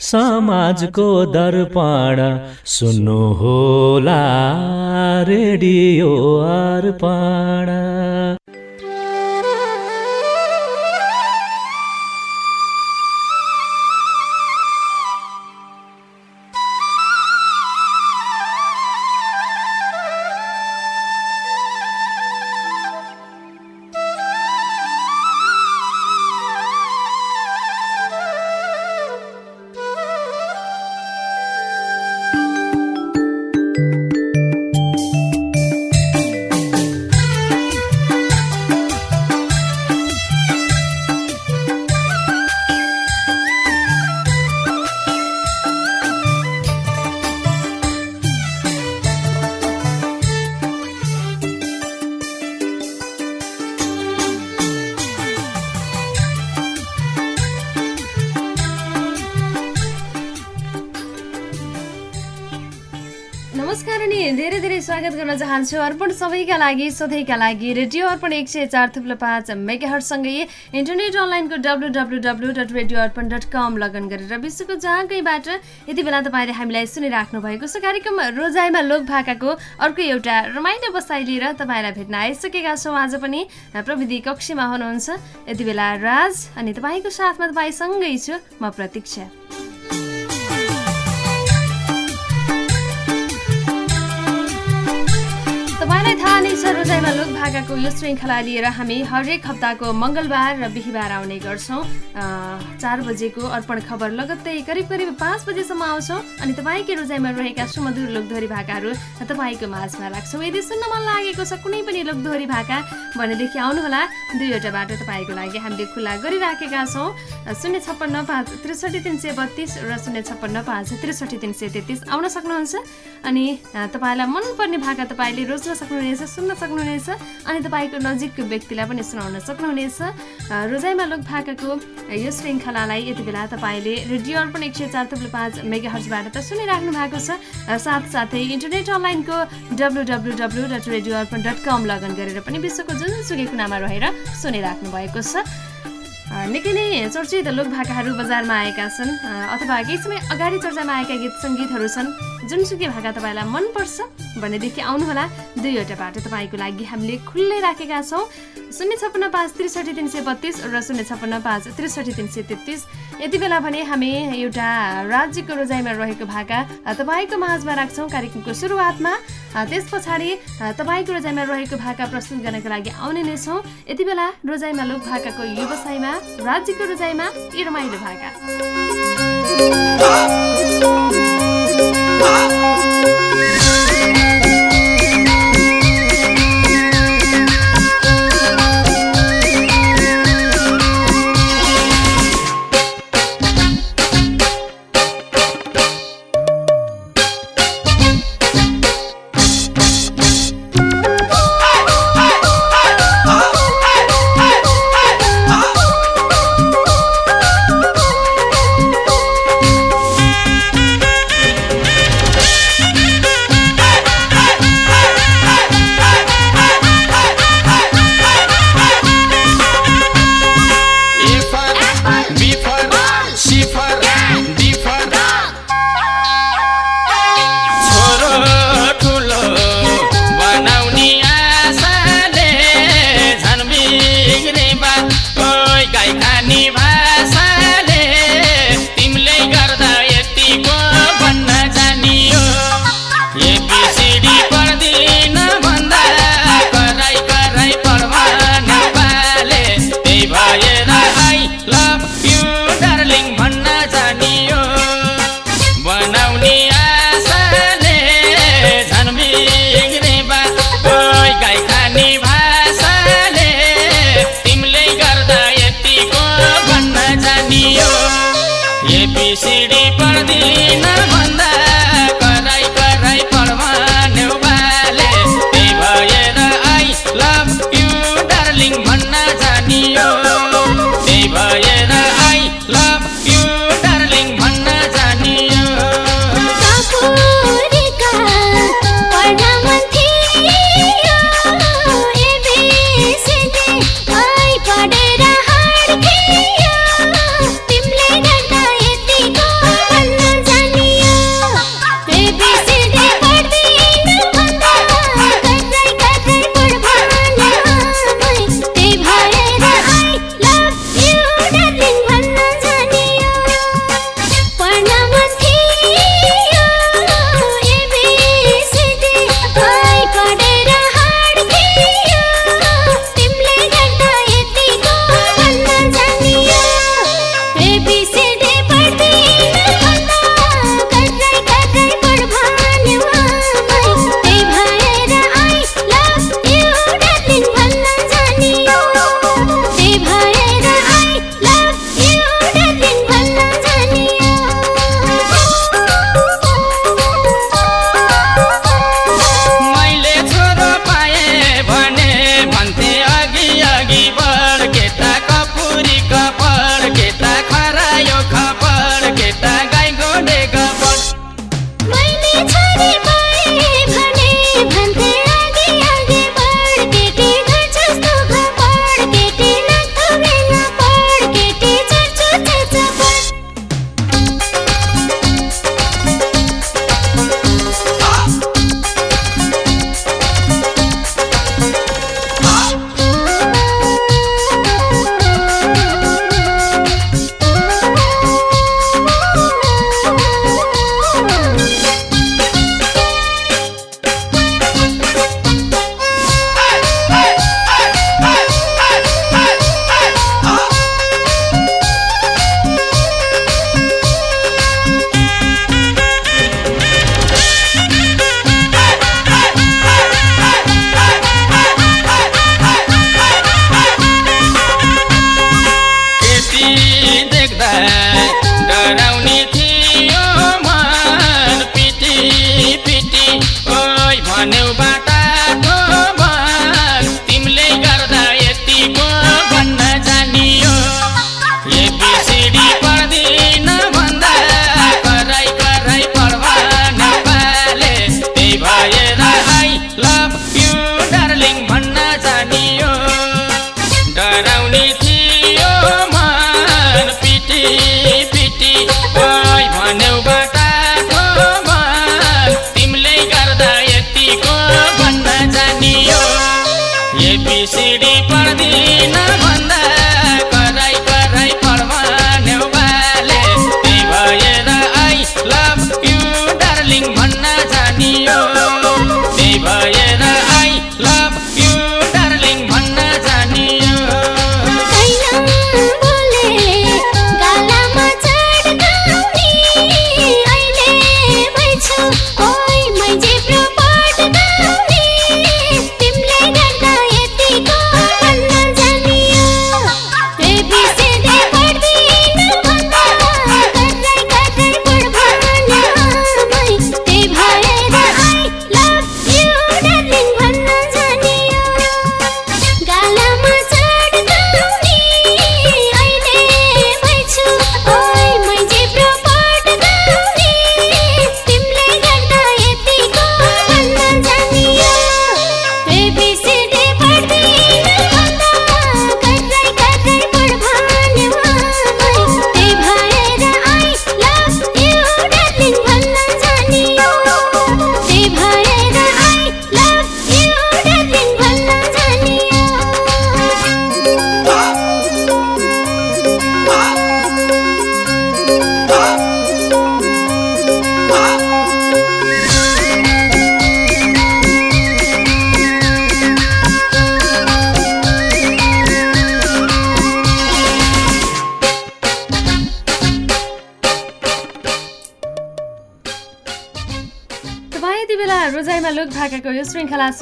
समाजको दर्पण। सुन्नु होला रेडियो अर्पण। चाहन्छु अर्पण सबैका लागि सधैँका लागि रेडियो अर्पण एक सय चार थुप्रो पाँच मेगाहरूसँगै इन्टरनेट अनलाइनको W W W dot radio Arpan dot com login गरेर विश्वको जहाँकैबाट यति बेला तपाईँले हामीलाई सुनिराख्नु भएको छ। कार्यक्रम रोजाइमा लोक भाकाको अर्को एउटा रमाइलो बसाइ लिएर तपाईँलाई भेट्न आइसकेका छौँ। आज पनि प्रविधि कक्षीमा हुनुहुन्छ। यति बेला राज अनि तपाईँको साथमा तपाईँसँगै छु। म प्रतीक्षा। थाहा नै छ रोजाइमा लोक भाकाको यो श्रृङ्खला लिएर हामी हरेक हप्ताको मङ्गलबार र बिहिबार आउने गर्छौँ। चार बजेको अर्पण खबर लगत्तै करिब करिब पाँच बजेसम्म आउँछौँ अनि तपाईँकै रोजाइमा रहेका सुमधुर लोकदोहोरी भाकाहरू तपाईँको माझमा राख्छौँ। यदि सुन्न मन लागेको छ कुनै पनि लोकदोहोरी भाका भनेदेखि आउनुहोला। दुईवटा बाटो तपाईँको लागि हामीले खुल्ला गरिराखेका छौँ। शून्य छप्पन्न पाँच त्रिसठी तिन सय बत्तिस र शून्य छप्पन्न पाँच त्रिसठी तिन सय तेत्तिस आउन सक्नुहुन्छ। अनि तपाईँलाई मनपर्ने भाका तपाईँले रोज्न सक्नुहुनेछ सुन्न सक्नुहुनेछ अनि तपाईँको नजिकको व्यक्तिलाई पनि सुनाउन सक्नुहुनेछ। रोजाइमा लोक भाकाको यो श्रृङ्खलालाई यति बेला तपाईँले रेडियो अर्पण एक सय चार थुप्रो पाँच मेगा हर्जबाट त सुनिराख्नु भएको छ। साथसाथै इन्टरनेट अनलाइनको W W W dot radio Arpan dot com login गरेर पनि विश्वको जुनसुकै कुनामा रहेर सुनिराख्नु भएको छ। निकै नै चर्चित लोक भाकाहरू बजारमा आएका छन्। अथवा केही समय अगाडि चर्चामा आएका गीत सङ्गीतहरू छन्। जुनसुकै भाका तपाईँलाई मनपर्छ। भनेदेखि आउनुहोला दुईवटा बाटो तपाईँको लागि हामीले खुल्लै राखेका छौँ। शून्य छप्पन्न पाँच त्रिसठी तिन सय बत्तिस र शून्य छप्पन्न पाँच त्रिसठी तिन सय तेत्तिस। यति बेला भने हामी एउटा राज्यको रोजाइमा रहेको भाका तपाईँको माझमा राख्छौँ कार्यक्रमको सुरुवातमा। त्यस पछाडि तपाईँको रोजाइमा रहेको भाका प्रस्तुत गर्नको लागि आउने नै छौँ। यति बेला रोजाइमा लोक भाकाको व्यवसायमा राज्यको रोजाइमा यी रमाइलो भाका।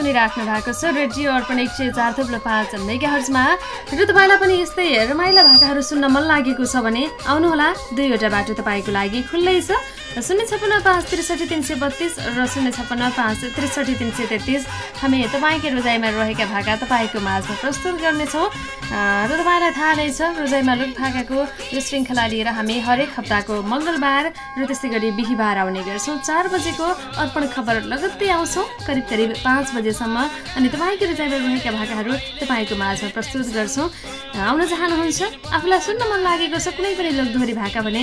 सुनिराख्नु भएको छ। रेडियो अर्पण एक सय चार थुप्रो पाँच मेगा हर्जमा र तपाईँलाई पनि यस्तै रमाइला भाकाहरू सुन्न मन लागेको छ भने आउनुहोला। दुईवटा बाटो तपाईँको लागि खुल्लै छ। शून्य छपन्न पाँच त्रिसठी तिन सय बत्तिस र शून्य छपन्न पाँच त्रिसठी तिन सय तेत्तिस। हामी तपाईँकै रोजाइमा रहेका भाका तपाईँको माझमा प्रस्तुत गर्नेछौँ। र तपाईँलाई थाहा नै छ रोजाइमा लोक भाकाको यो श्रृङ्खला लिएर हामी हरेक हप्ताको मङ्गलबार र त्यस्तै गरी बिहिबार आउने गर्छौँ। चार बजेको अर्पण खबर लगत्तै आउँछौँ करिब करिब पाँच बजेसम्म। अनि तपाईँको रोजाइमा रहेका भाकाहरू तपाईँको माझमा प्रस्तुत गर्छौँ। आउन चाहनुहुन्छ आफूलाई सुन्न मन लागेको छ कुनै पनि लोकदोहोरी भाका भने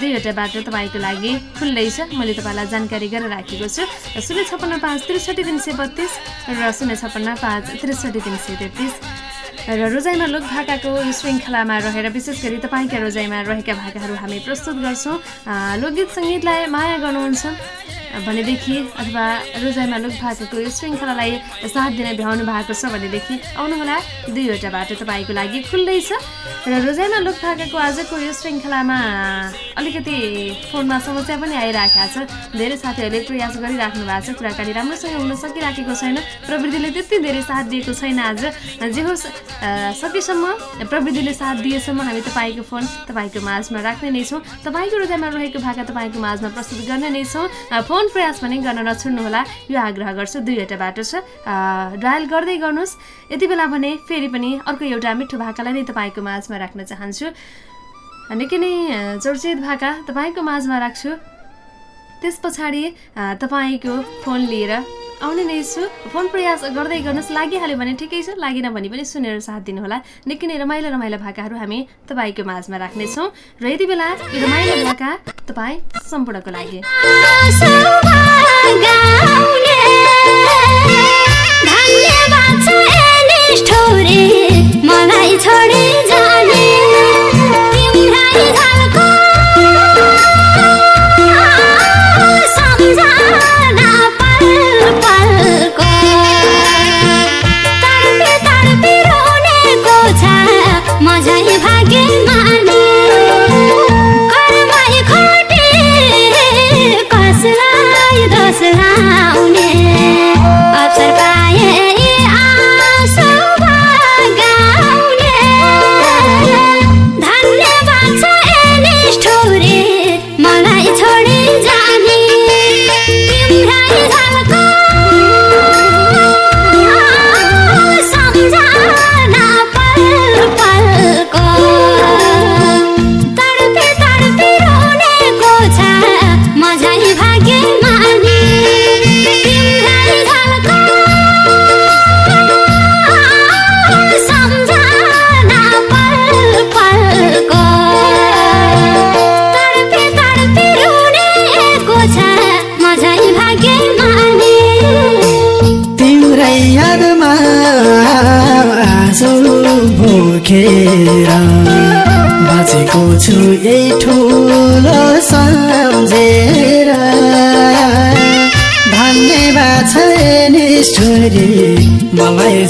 दुईवटा बाटो तपाईँको लागि खुल्लै छ मैले तपाईँलाई जानकारी गरेर राखेको छु। शून्य छप्पन्न पाँच त्रिसठी तिन सय बत्तिस र शून्य छप्पन्न पाँच त्रिसठी तिन सय तेत्तिस। र रोजाइमा लोक भाकाको श्रृङ्खलामा रहेर विशेष गरी तपाईँका रोजाइमा रहेका भाकाहरू हामी प्रस्तुत गर्छौँ। लोकगीत सङ्गीतलाई माया गर्नुहुन्छ। भनेदेखि अथवा रोजाइमा लोक भाकाको यो श्रृङ्खलालाई साथ दिन भ्याउनु भएको छ भनेदेखि आउनुहोला दुईवटा बाटो तपाईँको लागि खुल्लै छ र रोजाइमा लोक भाकाको आजको यो श्रृङ्खलामा अलिकति फोनमा समस्या पनि आइरहेको छ। धेरै साथीहरूले प्रयास गरिराख्नु भएको छ। कुराकानी राम्रोसँग हुन सकिराखेको छैन। प्रविधिले त्यति धेरै साथ दिएको छैन आज। जे होस् सकेसम्म प्रविधिले साथ दिएसम्म हामी तपाईँको फोन तपाईँको माझमा राख्ने नै छौँ। तपाईँको हृदयमा रहेको भाका तपाईँको माझमा प्रस्तुत गर्ने नै छौँ। अ, फोन प्रयास पनि गर्न नछुड्नुहोला यो आग्रह गर्छु दुईवटा बाटो छ। डायल गर्दै गर्नुहोस्। यति बेला भने फेरि पनि अर्को एउटा मिठो भाकालाई नै तपाईँको माझमा राख्न चाहन्छु। निकै नै चर्चित भाका तपाईँको माझमा राख्छु। त्यस पछाडि तपाईँको फोन लिएर आउने नै छु। फोन प्रयास गर्दै गर्नुहोस्। लागिहाल्यो भने ठिकै छ लागेन भने पनि सुनेर साथ दिनुहोला। निकै नै रमाइलो रमाइलो भाकाहरू हामी तपाईँको माझमा राख्नेछौँ। र यति बेला यो रमाइलो भाका तपाईँ सम्पूर्णको लागि।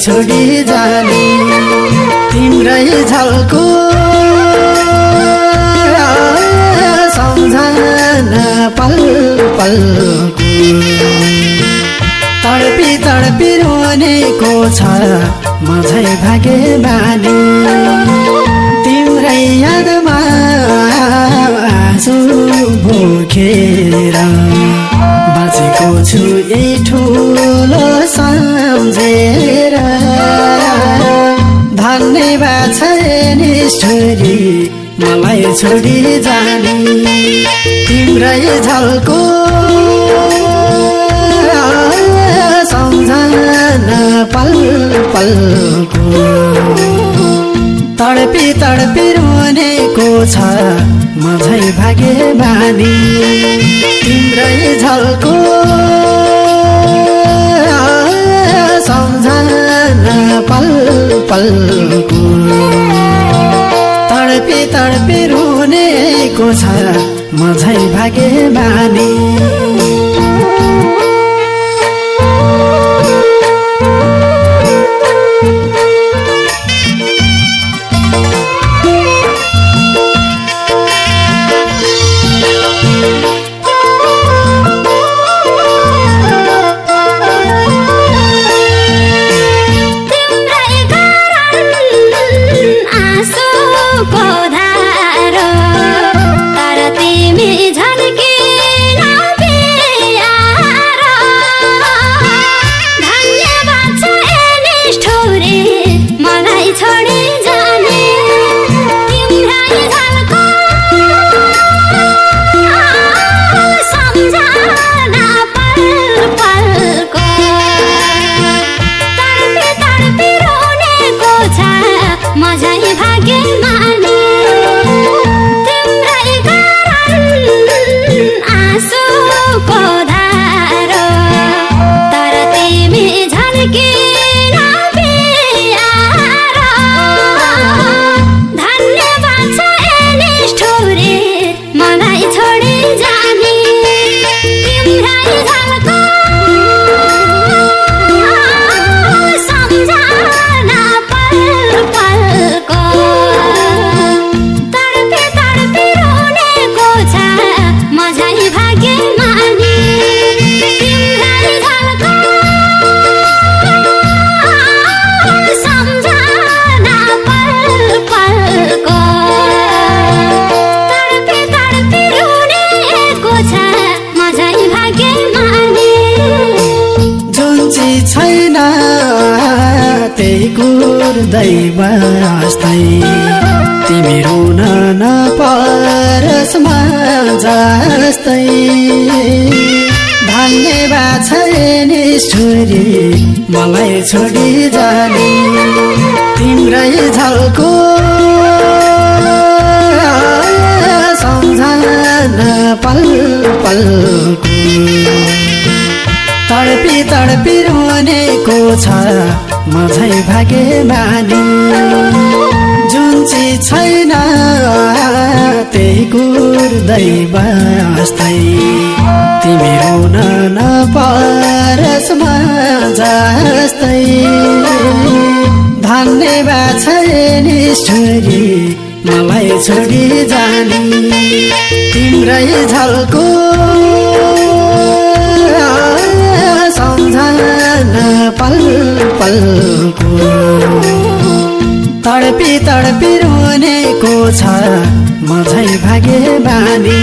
छोडी जाने तिम्रै झल्को सम्झना पल पलको तडपी तडपी रोनेको छ मझै भागे बानी। तिम्रै यादमा आँसु बोकेर बाँचेको छु यही ठुलो निष्ठुरी मलाई छोडी जाने तिम्रै झल्को सम्झना पल पलको तडपी तडपी रोनेको छ मझै भागे बानी तिम्रै झल्को सम्झना पल पलको तडपी तडपी रोनेको छ मझै भागे बानी। छोरी मलाई छोडी जाने। तिम्रै झल्को सम्झना पल पलको तडपी तडपी रोनेको छ म झै भागे मानी जुन चिज छैन त्यही कुर दैव जस्तै तिमी रुन नपरसमा जस्तै। धन्यवाद छैन छोरी मलाई छोडी जाने। तिम्रै झल्को सम्झना पल पलको तडपी तडपी रोनेको छ म झै भागे बानी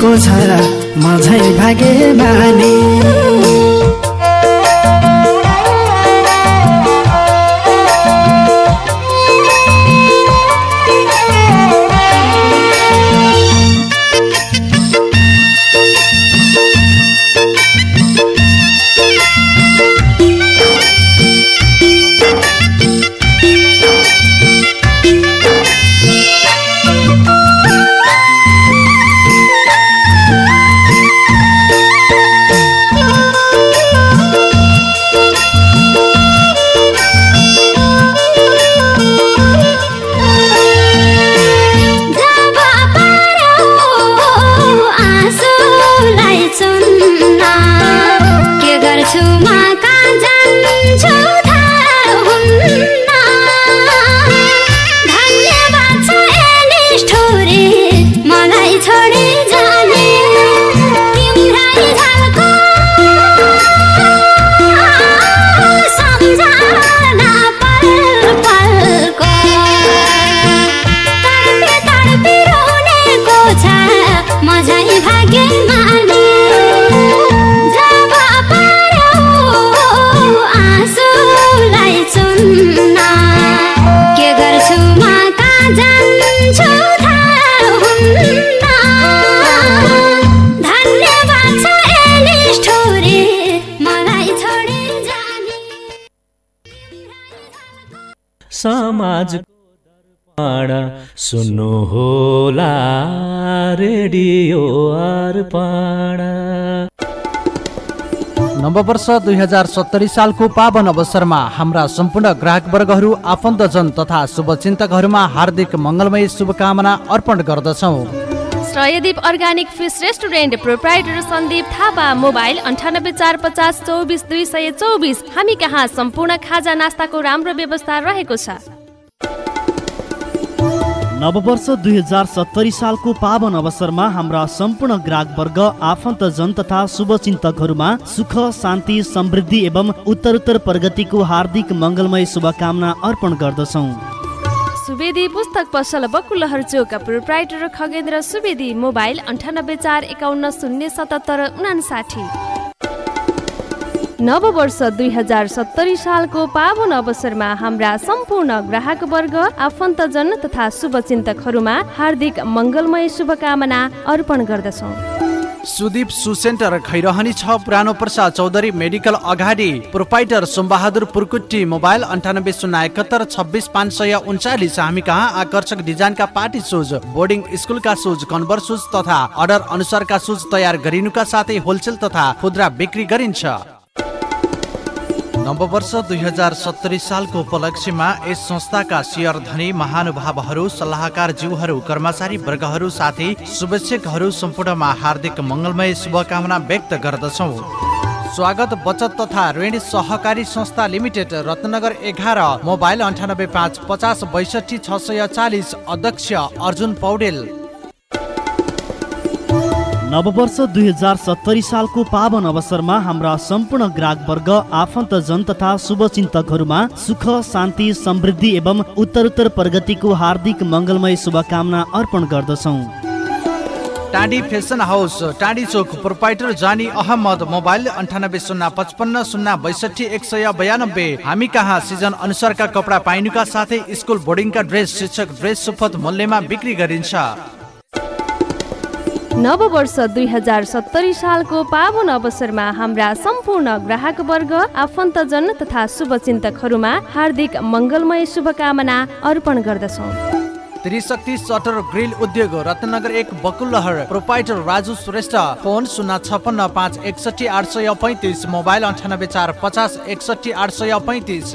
रुनेको छ म झै भागे बानी। दर्पण सुन्नु होला रेडियो अर्पण। नववर्ष दुई हजार सत्तरी सालको पावन अवसरमा हाम्रा सम्पूर्ण ग्राहकवर्गहरू आफन्तजन तथा शुभचिन्तकहरूमा हार्दिक मङ्गलमय शुभकामना अर्पण गर्दछौँ। Shreyadeep organic fish restaurant proprietor Sandeep Thapa mobile अन्ठानब्बे चार पचास चौबिस दुई सय चौबिस। हामी कहाँ सम्पूर्ण खाजा नास्ताको राम्रो व्यवस्था रहेको छ? नववर्ष दुई हजार सत्तरी सालको पावन अवसरमा हाम्रा सम्पूर्ण ग्राहकवर्ग आफन्तजन तथा शुभचिन्तकहरूमा सुख शान्ति समृद्धि एवं उत्तरोत्तर प्रगतिको हार्दिक मङ्गलमय शुभकामना अर्पण गर्दछौँ। सुवेदी पुस्तक पसल बकुलहर चोक प्रोप्राइटर खगेन्द्र सुवेदी मोबाइल अन्ठानब्बे चार एकाउन्न शून्य सतहत्तर उनासाठी नववर्ष दुई हजार सत्तरी सालको पावन अवसरमा हाम्रा सम्पूर्ण ग्राहक वर्ग आफन्तजन तथा शुभचिन्तकहरूमा हार्दिक मङ्गलमय शुभकामना अर्पण गर्दछौँ। सुदीप सु सेन्टर खैरहनी छ पुरानो प्रसाद चौधरी मेडिकल अगाडि प्रोपाइटर सोमबहादुर पुर्कुट्टी मोबाइल अन्ठानब्बे शून्य एकहत्तर छब्बिस पाँच सय उन्चालिस हामी कहाँ? आकर्षक डिजाइनका पार्टी सुज बोर्डिङ स्कुलका सुज कन्भर सुज तथा अर्डर अनुसारका सुज तयार गरिनुका साथै होलसेल तथा खुद्रा बिक्री गरिन्छ। नववर्ष दुई हजार सत्तरी सालको उपलक्ष्यमा यस संस्थाका शेयर धनी महानुभावहरू सल्लाहकार जीवहरू कर्मचारी वर्गहरू साथै शुभेच्छकहरू सम्पूर्णमा हार्दिक मङ्गलमय शुभकामना व्यक्त गर्दछौँ। स्वागत बचत तथा ऋण सहकारी संस्था लिमिटेड रत्नगर एघार मोबाइल अन्ठानब्बे पाँच पचास बैसठी छ सय चालिस अध्यक्ष अर्जुन पौडेल। नववर्ष दुई हजार सत्तरी सालको पावन अवसरमा हाम्रा सम्पूर्ण ग्राहक वर्ग आफन्तजन तथा शुभचिन्तकहरूमा सुख शान्ति समृद्धि एवं उत्तरोत्तर प्रगतिको हार्दिक मङ्गलमय शुभकामना अर्पण गर्दछौँ। टाँडी फेसन हाउस टाँडी चोक प्रोपाइटर जानी अहमद मोबाइल अन्ठानब्बे शून्य पचपन्न शून्य बैसठी एक सय बयानब्बे। हामी कहाँ? सिजन अनुसारका कपडा पाइनुका साथै स्कुल बोर्डिङका ड्रेस शिक्षक ड्रेस सुपथ मूल्यमा बिक्री गरिन्छ। नव वर्ष दुई हजार सत्तरी सालको पावन अवसरमा हाम्रा सम्पूर्ण ग्राहक वर्ग आफन्तजन तथा शुभचिन्तकहरूमा हार्दिक मङ्गलमय शुभकामना अर्पण गर्दछौँ। त्रिशक्ति सटर ग्रिल उद्योग रत्नगर एक बकुलहर प्रोपाइटर राजु श्रेष्ठ फोन शून्य छपन्न पाँच एकसठी आठ सय पैँतिस मोबाइल अन्ठानब्बे चार पचास एकसठी आठ सय पैँतिस।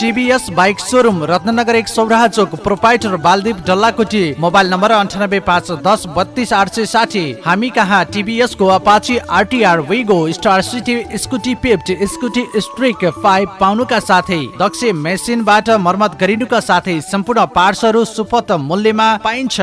टिभीएस बाइक सोरुम रत्नगर एक सौराहा चोक proprietor Baldeep Dallakoti mobile number अन्ठानब्बे पाँच दस बत्तिस आठ सय साठी। हामी कहाँ? टिभीएस को Apache RTR Wego star city Scooty pep Scooty Streak five पाउनुका साथै। दक्ष मेसिनबाट मर्मत गरिनुका साथै सम्पूर्ण पार्ट्सहरू सुपथ मूल्यमा पाइन्छ।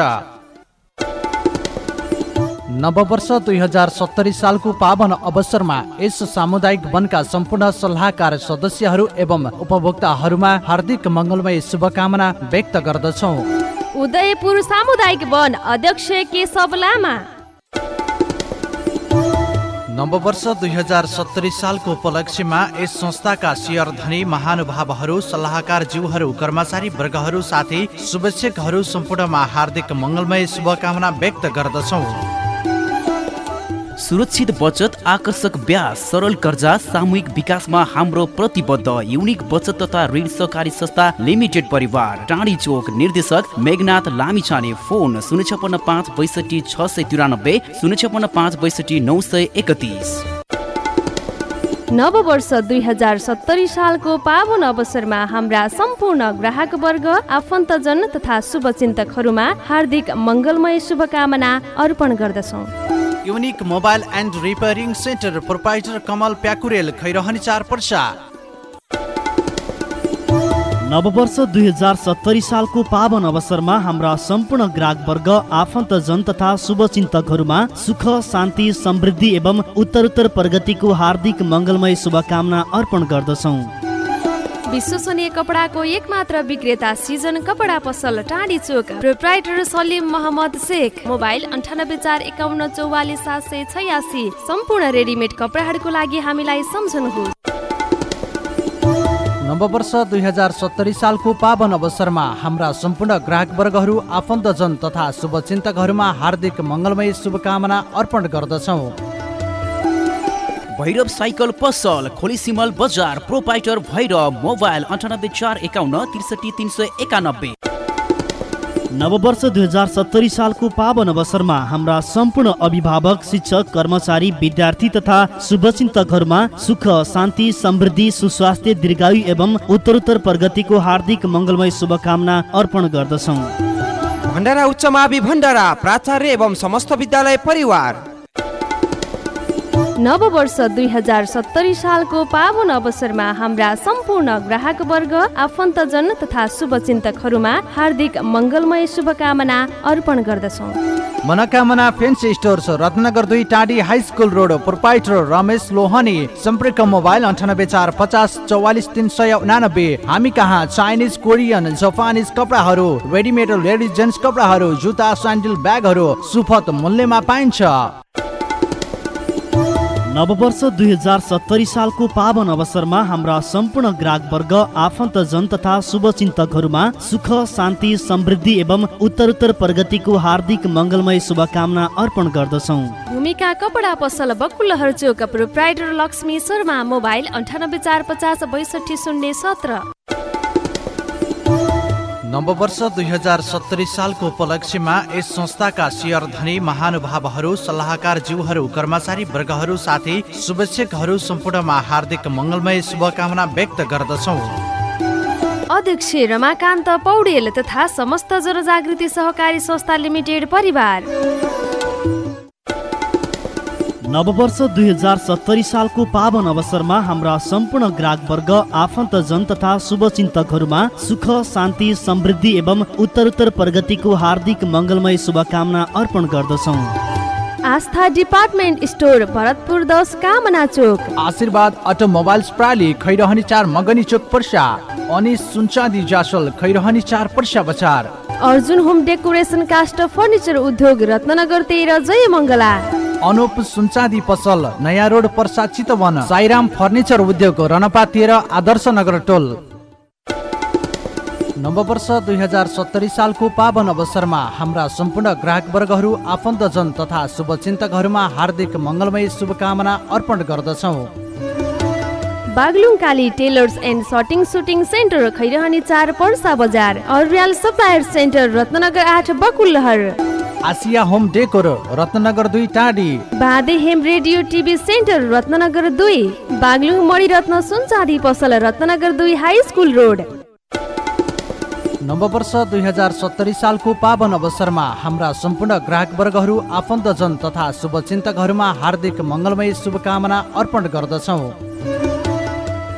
नववर्ष दुई हजार सत्तरी सालको पावन अवसरमा यस सामुदायिक वनका सम्पूर्ण सल्लाहकार सदस्यहरू एवं उपभोक्ताहरूमा हार्दिक मङ्गलमय शुभकामना व्यक्त गर्दछौ। उदयपुर सामुदायिक वन अध्यक्ष केशव लामा। नववर्ष दुई हजार सत्तरी सालको उपलक्ष्यमा यस संस्थाका सेयर धनी महानुभावहरू सल्लाहकार जीवहरू कर्मचारी वर्गहरू साथै शुभेच्छकहरू सम्पूर्णमा हार्दिक मङ्गलमय शुभकामना व्यक्त गर्दछौ। सुरक्षित बचत आकर्षक ब्याज सरल कर्जा सामूहिक विकासमा हाम्रो प्रतिबद्ध युनिक बचत तथा ऋण सहकारी संस्था लिमिटेड परिवार। टाढी चोक निर्देशक मेघनाथ लामिछाने फोन शून्य छपन्न पाँच बैसठी छ सय तिरानब्बे शून्य छपन्न पाँच बैसठी नौ सय एकतिस। नव वर्ष दुई हजार सत्तरी सालको पावन अवसरमा हाम्रा सम्पूर्ण ग्राहक वर्ग आफन्तजन तथा शुभचिन्तकहरूमा हार्दिक मङ्गलमय शुभकामना अर्पण गर्दछौँ। Unique mobile and repairing center proprietor Kamal Pyakurel Khairahani चार पर्सा नववर्ष दुई हजार सत्तरी सालको पावन अवसरमा हाम्रा सम्पूर्ण ग्राहक वर्ग आफन्तजन तथा शुभचिन्तकहरूमा सुख शान्ति समृद्धि एवं उत्तरोत्तर प्रगतिको हार्दिक मङ्गलमय शुभकामना अर्पण गर्दछौँ। विश्वसनीय कपडाको एक मात्र विक्रेता सिजन कपडा पसल टाढी चोक प्रोप्राइटर सलिम मोहम्मद शेख। मोबाइल अन्ठानब्बे चार एकाउन्न चौवालिस सात सय छयासी। सम्पूर्ण रेडिमेड कपडाहरूको लागि हामीलाई सम्झनुहोस्। नववर्ष दुई हजार सत्तरी सालको पावन अवसरमा हाम्रा सम्पूर्ण ग्राहक वर्गहरू आफन्तजन तथा शुभचिन्तकहरूमा हार्दिक मङ्गलमय शुभकामना अर्पण गर्दछौ। भैरव साइकल पसल खोली सिमल बजार प्रोपाइटर भैरव मोबाइल अन्ठानब्बे चार एकाउन्न त्रिसठी तिन सय एकानब्बे। नववर्ष दुई हजार सत्तरी सालको पावन अवसरमा हाम्रा सम्पूर्ण अभिभावक शिक्षक कर्मचारी विद्यार्थी तथा शुभचिन्तकहरूमा सुख शान्ति समृद्धि सुस्वास्थ्य दीर्घायु एवं उत्तरोत्तर प्रगतिको हार्दिक मङ्गलमय शुभकामना अर्पण गर्दछौँ। भण्डारा उच्च मावि भण्डारा प्राचार्य एवं समस्त विद्यालय परिवार। नव वर्ष दुई हजार सत्तरी सालको पावन अवसरमा हाम्रा सम्पूर्ण ग्राहक वर्ग आफन्तजन तथा शुभचिन्तकहरूमा हार्दिक मङ्गलमय शुभकामना अर्पण गर्दछौँ। मनोकामना फेन्सी स्टोर्स रत्नगर दुई Tadhi high school road proprietor Ramesh Lohani सम्पर्क मोबाइल अन्ठानब्बे चार पचास चौवालिस तिन सय उनानब्बे। हामी कहाँ? चाइनिज कोरियन जापानिज कपडाहरू रेडिमेड लेडिज जेन्ट्स कपडाहरू जुत्ता स्यान्डल ब्यागहरू सुपथ मूल्यमा पाइन्छ। नववर्ष दुई हजार सत्तरी सालको पावन अवसरमा हाम्रा सम्पूर्ण ग्राहक वर्ग आफन्तजन तथा शुभचिन्तकहरूमा सुख शान्ति समृद्धि एवं उत्तरोत्तर प्रगतिको हार्दिक मङ्गलमय शुभकामना अर्पण गर्दछौँ। भूमिका कपडा पसल बकुलहर चोक प्रोप्राइटर लक्ष्मी शर्मा मोबाइल अन्ठानब्बे चार पचास बैसठी शून्य सत्र। नववर्ष दुई हजार सत्तरी सालको उपलक्ष्यमा यस संस्थाका सेयर धनी महानुभावहरू सल्लाहकार जीवहरू कर्मचारी वर्गहरू साथै शुभेच्छकहरू सम्पूर्णमा हार्दिक मङ्गलमय शुभकामना व्यक्त गर्दछौ। अध्यक्ष रमाकान्त पौडेल तथा समस्त जनजागृति सहकारी संस्था लिमिटेड परिवार। नववर्ष दुई हजार सत्तरी सालको पावन अवसरमा हाम्रा सम्पूर्ण ग्राहक वर्ग आफन्तजन तथा शुभचिन्तकहरूमा सुख शान्ति समृद्धि एवं उत्तरोत्तर प्रगतिको हार्दिक मङ्गलमय शुभकामना अर्पण गर्दछौँ। आस्था डिपार्टमेन्ट स्टोर भरतपुर दस कामना चोक। आशीर्वाद अटोमोबाइल्स प्राली खैरहनी चार मगनी चोक पर्सा। अनि सुनचाँदी जासल खैरहनी चार पर्सा बजार। Arjun home decoration cast furniture उद्योग रत्नगर तेह्र जय मङ्गला। अनुप सुनचाँदी पसल नयाँ रोड पर्सा चितवन साईराम फर्निचर उद्योग रनपा तेह्र आदर्श नगर टोल। नववर्ष दुई हजार सत्तरी सालको पावन अवसरमा हाम्रा सम्पूर्ण ग्राहक वर्गहरू आफन्तजन तथा शुभचिन्तकहरूमा हार्दिक मङ्गलमय शुभकामना अर्पण गर्दछौँ। Baglung Kali tailors and shirting suiting center Khairahani चार पर्सा बजार अर्याल सप्लायर सेन्टर रत्नगर आठ बकुलहर आसिया होम डेकोर रत्नगर दुई टाढी बाँधे Hem radio TV center Ratnagar दुई। बागलुङ मणिरत्न सुनचाँदी पसल रत्नगर दुई हाई स्कुल रोड। नववर्ष दुई हजार सत्तरी सालको पावन अवसरमा हाम्रा सम्पूर्ण ग्राहक वर्गहरू आफन्तजन तथा शुभचिन्तकहरूमा हार्दिक मङ्गलमय शुभकामना अर्पण गर्दछौँ।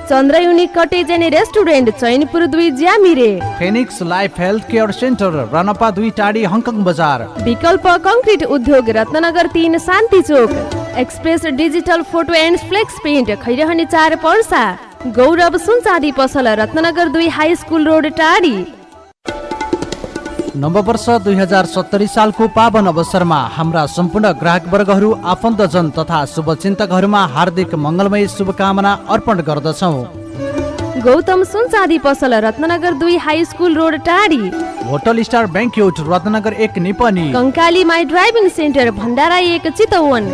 चन्द्रयुनी कटेज एन्ड रेस्टुरेन्ट चैनपुर दुई Jyamire. Phoenix life health care center रनपा दुई टाढी हङकङ बजार। विकल्प कङ्क्रिट उद्योग रत्नगर तिन शान्ति चोक। Express digital photo and flex print Khairahani चार पर्सा। गौरव सुनचाँदी पसल रत्नगर दुई हाई स्कुल रोड टाढी नववर्ष दुई हजार सत्तरी सालको पावन अवसरमा हाम्रा सम्पूर्ण ग्राहक वर्गहरू आफन्तजन तथा शुभचिन्तकहरूमा हार्दिक मङ्गलमय शुभकामना अर्पण गर्दछौँ। गौतम सुनचाँदी पसल रत्नगर दुई हाई स्कुल रोड टाढी। होटल स्टार ब्याङ्क्युट रत्नगर एक निपनी। कङ्काली माई ड्राइभिङ सेन्टर भण्डारा एक चितवन।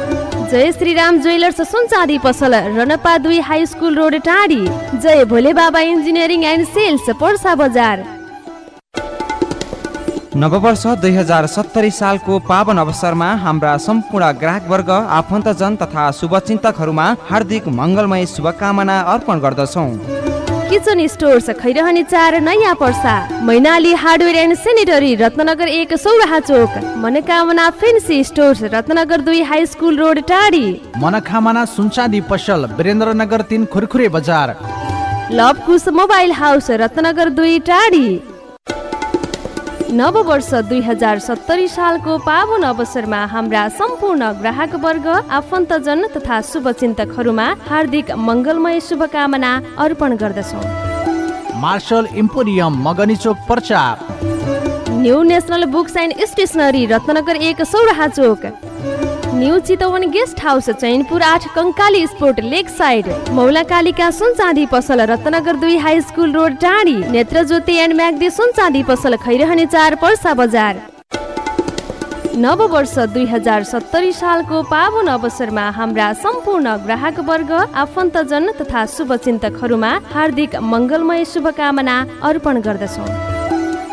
जय श्रीराम ज्वेलर्स सुनचाँदी पसल रनपा दुई हाई स्कुल रोड टाढी। जय भोले बाबा इन्जिनियरिङ एन्ड सेल्स पर्सा बजार। नववर्ष दुई हजार सत्तरी सालको पावन अवसरमा हाम्रा सम्पूर्ण ग्राहक वर्ग आफन्तजन तथा शुभचिन्तकहरूमा हार्दिक मङ्गलमय शुभकामना अर्पण गर्दछौँ। किचन स्टोर्स खैरहनी चार नयाँ Parsa. Mainali hardware and sanitary Ratnanagar एक सौराहा चोक। मनोकामना फेन्सी स्टोर्स रत्नगर दुई हाई स्कुल रोड टाढी। मनखामाना सुनचाँदी पसल वीरेन्द्रनगर तिन खुरखुरे बजार। लभ कुश मोबाइल हाउस रत्नगर दुई टाढी। नव वर्ष दुई हजार सत्तरी सालको पावन अवसरमा हाम्रा सम्पूर्ण ग्राहक वर्ग आफन्तजन तथा शुभचिन्तकहरूमा हार्दिक मङ्गलमय शुभकामना अर्पण गर्दछौँ। मार्शल इम्पोरियम मगनी चोक पर्चा new national books and stationery Ratnagar एक सौराहा चोक new Chitwan guest house Chainpur आठ कङ्काली स्पोर्ट लेक साइड मौला कालिका सुनचाँदी पसल रत्नगर दुई high school road Tadi Netra Jyoti and Myagdi सुनचाँदी पसल खैरहने चार पर्सा बजार। नव वर्ष दुई हजार सत्तरी सालको पावन अवसरमा हाम्रा सम्पूर्ण ग्राहक वर्ग आफन्तजन तथा शुभचिन्तकहरूमा हार्दिक मङ्गलमय शुभकामना अर्पण गर्दछौँ।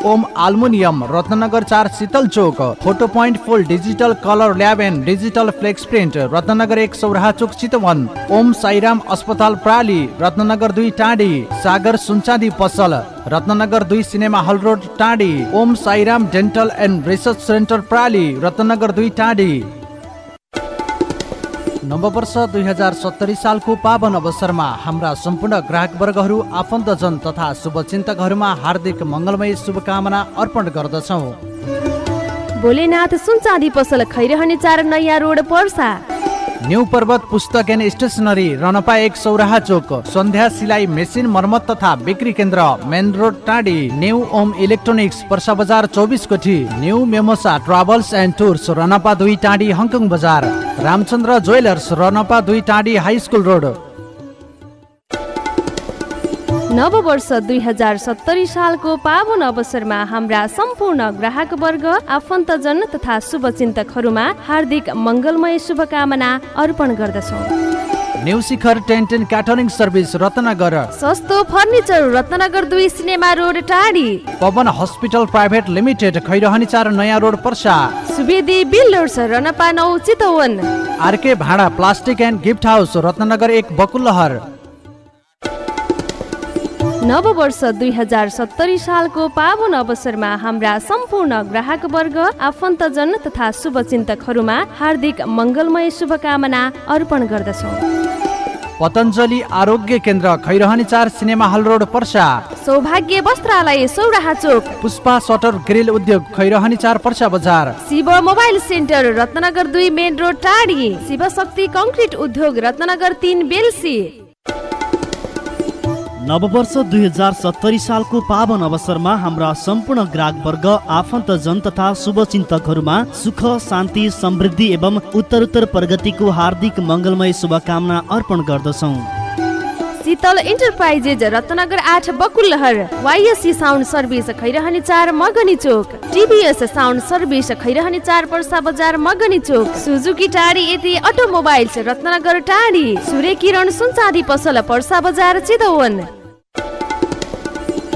ओम आल्मुनियम रत्नगर चार शीतल चोक photo point full digital colour lab and digital flex print Ratnagar एक सौराहा चोक चितवन ओम साईराम अस्पताल प्राली रत्नगर दुई टाढी सागर सुनचाँदी पसल रत्नगर दुई cinema hall road Tadhi Om Sairam dental and research center प्राली Ratnagar दुई टाढी नववर्ष दुई हजार सत्तरी सालको पावन अवसरमा हाम्रा सम्पूर्ण ग्राहक वर्गहरू आफन्तजन तथा शुभचिन्तकहरूमा हार्दिक मङ्गलमय शुभकामना अर्पण गर्दछौँ। भोलेनाथ सुनचाँदी पसल खैरहने चार नयाँ रोड पर्सा। न्यू पर्वत पुस्तक एन्ड स्टेसनरी रनपा एक सौराहा चोक सन्ध्या सिलाइ मेसिन मर्मत तथा बिक्री केन्द्र main road Tadhi new Om electronics Parsa बजार चौबिस कोठी new mimosa travels and tours रनपा दुई टाढी हङकङ बजार रामचन्द्र ज्वेलर्स रनपा दुई टाढी हाई स्कुल रोड। नव वर्ष दुई हजार सत्तरी सालको पावन अवसरमा हाम्रा सम्पूर्ण ग्राहक वर्ग आफन्तजन तथा शुभचिन्तकहरूमा हार्दिक मङ्गलमय शुभकामना अर्पण गर्दछौँ। New Shikhar tent and catering service Ratnagar. सस्तो फर्निचर रत्नगर दुई cinema road Tadhi. Pawan hospital private limited Khairahani चार नयाँ रोड पर्सा। सुवेदी बिल्डर्स रनपा नौ चितवन। आरके भाडा plastic and gift house Ratnagar एक बकुलहर नव वर्ष दुई हजार सत्तरी सालको पावन अवसरमा हाम्रा सम्पूर्ण ग्राहक वर्ग आफन्तजन तथा शुभचिन्तकहरूमा हार्दिक मङ्गलमय शुभकामना अर्पण गर्दछौँ। पतञ्जलि आरोग्य केन्द्र खैरहनी चार cinema hall road Parsa. Saubhagya वस्त्रालय सौराहा चोक। पुष्पा सटर ग्रिल उद्योग खैरहनी चार पर्सा बजार। शिव मोबाइल सेन्टर रत्नगर दुई मेन रोड टाढी। शिव शक्ति कङ्क्रिट उद्योग रत्नगर तिन बेलसी। नववर्ष दुई हजार सत्तरी सालको पावन अवसरमा हाम्रा सम्पूर्ण ग्राहक वर्ग आफन्तजन तथा शुभचिन्तकहरूमा सुख शान्ति समृद्धि एवं उत्तरोत्तर प्रगतिको हार्दिक मङ्गलमय शुभकामना अर्पण गर्दछौँ। शीतल इन्टरप्राइजेज रत्नगर आठ Bakulahar. YSC sound service Khairahani चार मगनी चोक। टिभीएस साउन्ड सर्भिस खैरहनी चार पर्सा बजार मगनी चोक। सुजुकी टाढी यति अटोमोबाइल्स रत्नगर टाढी सूर्य किरण सुनचाँदी पसल पर्सा बजार चितवन।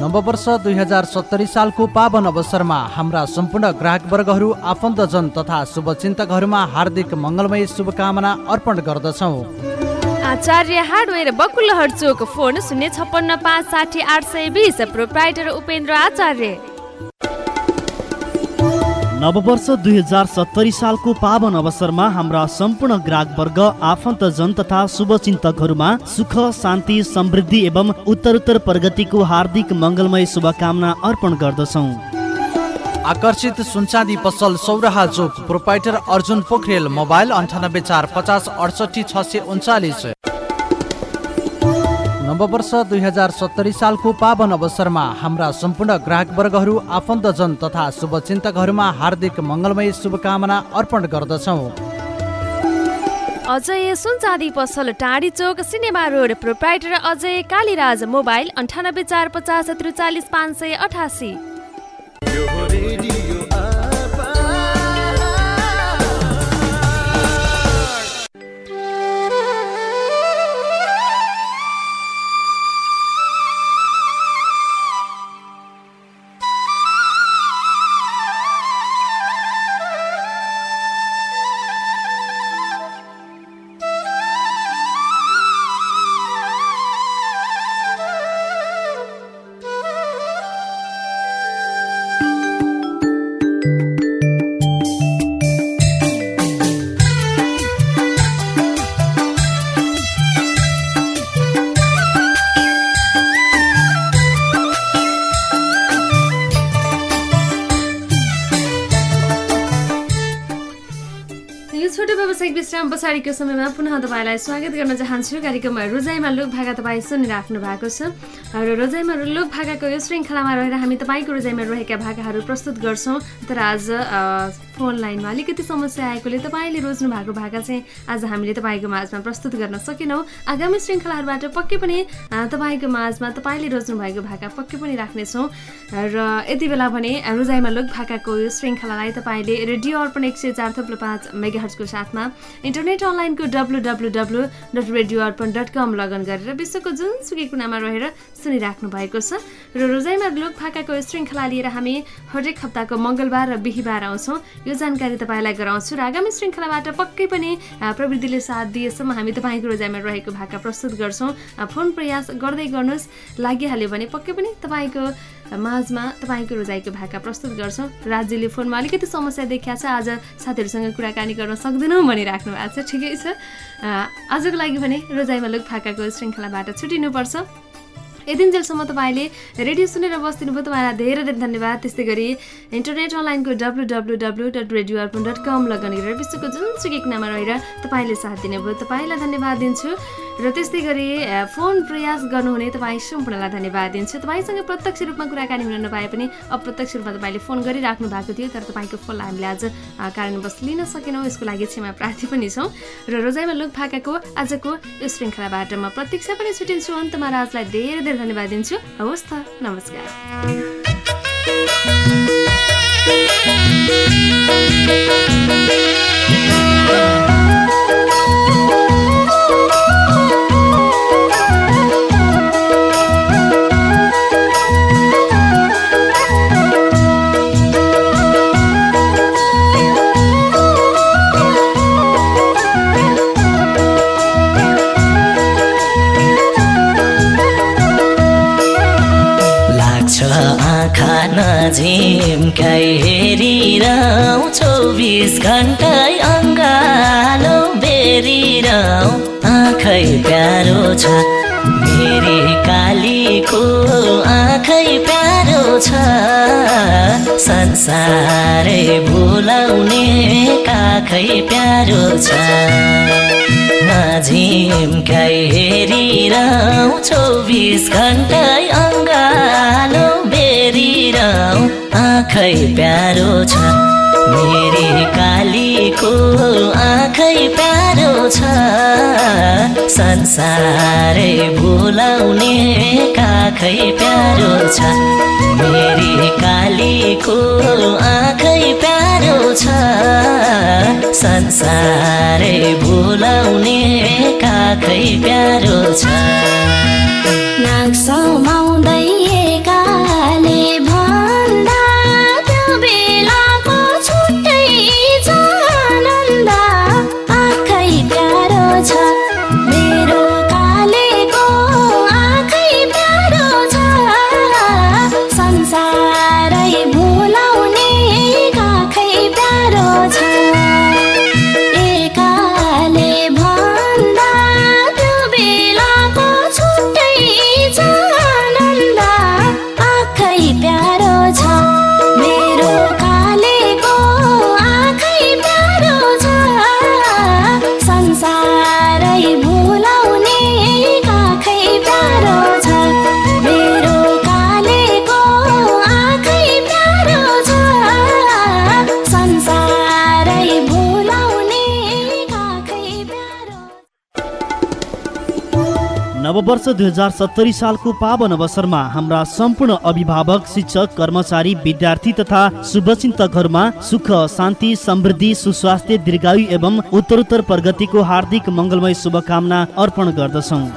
नववर्ष दुई हजार सत्तरी सालको पावन अवसरमा हाम्रा सम्पूर्ण ग्राहक वर्गहरू आफन्तजन तथा शुभचिन्तकहरूमा हार्दिक मङ्गलमय शुभकामना अर्पण गर्दछौँ। आचार्य हार्डवेयर बकुलहर चोक फोन शून्य छप्पन्न पाँच साठी आठ सय बिस प्रोप्राइटर उपेन्द्र आचार्य। नववर्ष दुई हजार सत्तरी सालको पावन अवसरमा हाम्रा सम्पूर्ण ग्राहक वर्ग आफन्तजन तथा शुभचिन्तकहरूमा सुख शान्ति समृद्धि एवं उत्तरोत्तर प्रगतिको हार्दिक मङ्गलमय शुभकामना अर्पण गर्दछौँ। आकर्षित सुनचाँदी पसल सौराहा चोक प्रोपाइटर अर्जुन पोखरेल मोबाइल अन्ठानब्बे चार पचास अडसठी छ सय उन्चालिस। नववर्ष दुई हजार सत्तरी सालको पावन अवसरमा हाम्रा सम्पूर्ण ग्राहक वर्गहरू आफन्तजन तथा शुभचिन्तकहरूमा हार्दिक मङ्गलमय शुभकामना अर्पण गर्दछौँ। अजय सुनचाँदी पसल टाढी चोक cinema road proprietor Ajay Kaliraj mobile अन्ठानब्बे चार पचास त्रिचालिस पाँच सय अठासी। पछाडिको समयमा पुनः तपाईँलाई स्वागत गर्न चाहन्छु। कार्यक्रम रोजाइमा लोक भाका तपाईँ सुनिराख्नु भएको छ। र रोजाइमा लोक भाकाको यो श्रृङ्खलामा रहेर हामी तपाईँको रोजाइमा रहेका भाकाहरू प्रस्तुत गर्छौँ। तर आज फोन लाइनमा अलिकति समस्या आएकोले तपाईँले रोज्नु भएको भाका चाहिँ आज हामीले तपाईँको माझमा प्रस्तुत गर्न सकेनौँ। आगामी श्रृङ्खलाहरूबाट पक्कै पनि तपाईँको माझमा तपाईँले रोज्नु भएको भाका पक्कै पनि राख्नेछौँ। र यति बेला भने रोजाइमा लोक भाकाको यो श्रृङ्खलालाई तपाईँले रेडियो अर्पण एक सय चार थुप्रो पाँच मेगाहर्जको साथमा इन्टरनेट अनलाइनको W W W dot radio Arpan dot com log in गरेर विश्वको जुनसुकै कुनामा रहेर सुनिराख्नु भएको छ। र रोजाइमा लोक भाकाको श्रृङ्खला लिएर हामी हरेक हप्ताको मङ्गलबार र बिहिबार आउँछौँ। यो जानकारी तपाईँलाई गराउँछु र आगामी श्रृङ्खलाबाट पक्कै पनि प्रविधिले साथ दिएसम्म हामी तपाईँको रोजाइमा रहेको भाका प्रस्तुत गर्छौँ। फोन प्रयास गर्दै गर्नुहोस्। लागिहाल्यो भने पक्कै पनि तपाईँको माझमा तपाईँको रोजाइको भाका प्रस्तुत गर्छौँ। राज्यले फोनमा अलिकति समस्या देखिया छ। आज साथीहरूसँग कुराकानी गर्न सक्दैनौँ भनिराख्नु भएको छ। ठिकै छ। आजको लागि भने रोजाइमा लोक भाकाको श्रृङ्खलाबाट छुटिनुपर्छ। यतिन्जेलसम्म तपाईँले रेडियो सुनेर बस्दिनुभयो तपाईँलाई धेरै धेरै धन्यवाद। त्यस्तै गरी इन्टरनेट अनलाइनको W W W dot radio Arpan dot com log in गरेर विश्वको जुनसुकै कुनामा रहेर तपाईँले साथ दिनुभयो। तपाईँलाई धन्यवाद दिन्छु। र त्यस्तै गरी फोन प्रयास गर्नुहुने तपाईँ सम्पूर्णलाई धन्यवाद दिन्छु। तपाईँसँग प्रत्यक्ष रूपमा कुराकानी हुन नपाए पनि अप्रत्यक्ष रूपमा तपाईँले फोन गरिराख्नु भएको थियो तर तपाईँको फोनलाई हामीले आज कारणवश लिन सकेनौँ। यसको लागि क्षमा प्रार्थी पनि छौँ। र रोजाइमा लोक भाकाको आजको यो श्रृङ्खलाबाट म प्रतीक्षा पनि छुटिन्छु। अन्तमा राजलाई धेरै धेरै धन्यवाद दिन्छु। हवस् त नमस्कार। झिम्काइ हेरिरहँ चौबिस घन्टा अङ्गालो बेरिरहँ। आँखै प्यारो छ मेरी कालीको आँखै प्यारो छ। संसारै भुलाउने काखै प्यारो छ। झिम्काइ हेरिरहँ चौबिस घन्टा अङ्गालो बेरिरहँ आँखै प्यारो छ। मेरी कालीको आँखै प्यारो छ। संसारै भुलाउने काखै प्यारो छ। मेरी कालीको आँखै प्यारो छ। संसारै भुलाउने काखै प्यारो छ। नाक नववर्ष दुई हजार सत्तरी सालको पावन अवसरमा हाम्रा सम्पूर्ण अभिभावक शिक्षक कर्मचारी विद्यार्थी तथा शुभचिन्तकहरूमा सुख शान्ति समृद्धि सुस्वास्थ्य दीर्घायु एवं उत्तरोत्तर प्रगतिको हार्दिक मङ्गलमय शुभकामना अर्पण गर्दछौँ।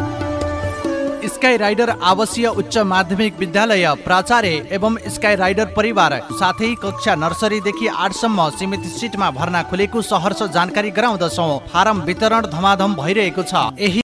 स्काई राइडर आवासीय उच्च माध्यमिक विद्यालय प्राचार्य एवं स्काई राइडर परिवार साथै कक्षा नर्सरीदेखि आठसम्म सीमित सिटमा भर्ना खुलेको सहर्ष जानकारी गराउँदछौ। फारम वितरण धमाधम भइरहेको छ। यही